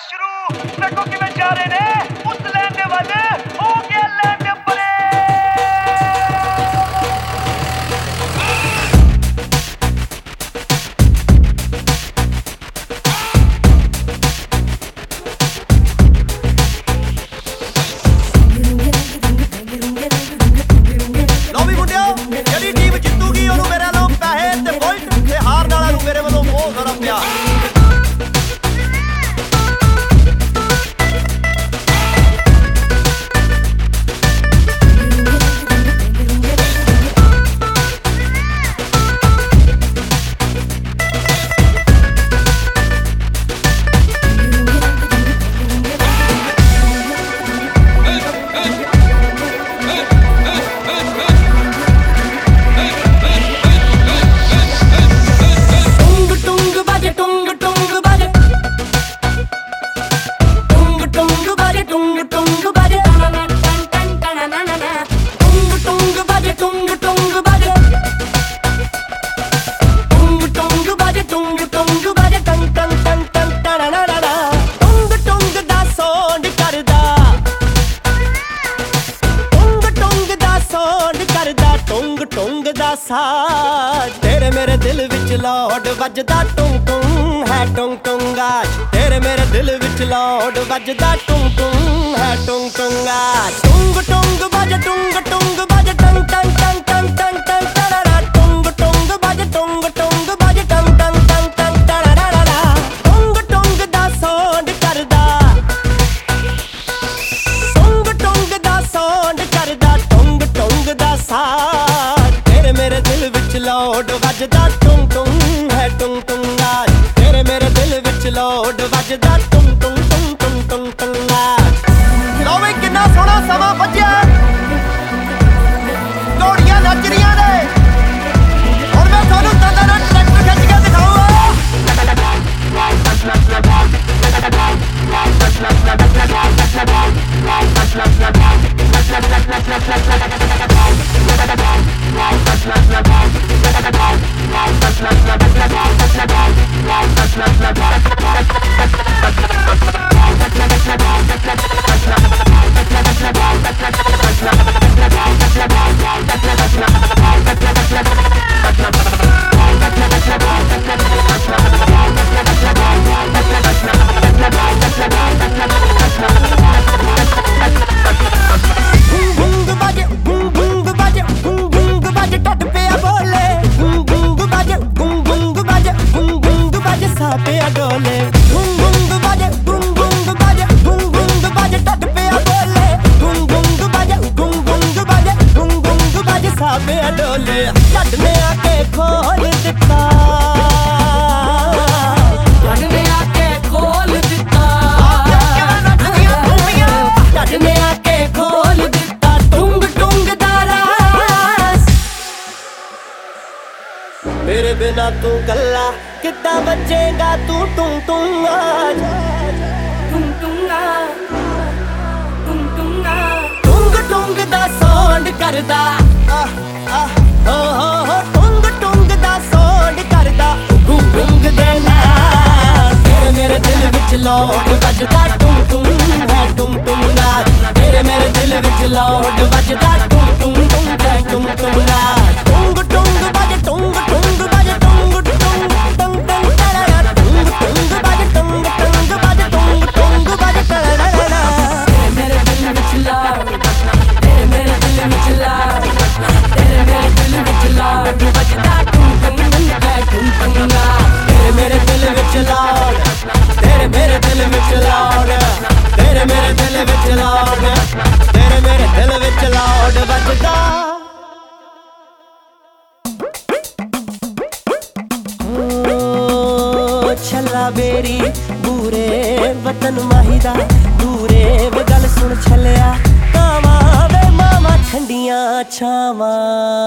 Mushroom! Taco que ਪਾਸਾ। ਤੇਰੇ ਮੇਰੇ ਦਿਲ ਵਿੱਚ ਲੋਡ ਵੱਜਦਾ ਟੁੰ ਟੁੰ ਹੈ ਟੁੰ ਟੁੰਗਾ ਤੇਰੇ ਮੇਰੇ ਦਿਲ ਵਿੱਚ ਲੋਡ ਵੱਜਦਾ ਟੁੰ ਟੁੰ ਹੈ ਟੁੰ ਟੁੰਗਾ ਟੁੰਗ ਟੁੰਗ ਵੱਜਦਾ that ਮੇਰੇ ਬਿਨਾ ਤੂੰ ਗੱਲਾ ਕਿੱਦਾਂ ਬਚੇਗਾ ਤੂੰ ਟੁੰ ਟੁੰ ਆ? ਟੁੰ ਟੁੰ ਆ ਟੁੰ ਟੁੰ ਆ। ਟੁੰਗ ਟੁੰਗ ਦਾ ਸੌਂਡ ਕਰਦਾ। ਓ ਹੋ ਟੁੰਗ ਦਾ ਸਾਉਂਡ ਕਰਦਾ। ਮੇਰੇ ਦਿਲ ਵਿੱਚ ਲੋ ਸੌਂਗ ਤੇਰੇ ਮੇਰੇ ਦਿਲ ਵਿੱਚ ਲਾਉਡ ਵੱਜਦਾ। ਛੱਲਾ ਬੇਰੀ ਪੂਰੇ ਵਤਨ ਮਾਹੀਦਾ। ਦੂਰੇ ਵੇ ਗੱਲ ਸੁਣ ਛੱਲਿਆ। ਤਾਵਾ ਵੇ ਮਾਮਾ ਠੰਡੀਆਂ ਛਾਵਾਂ।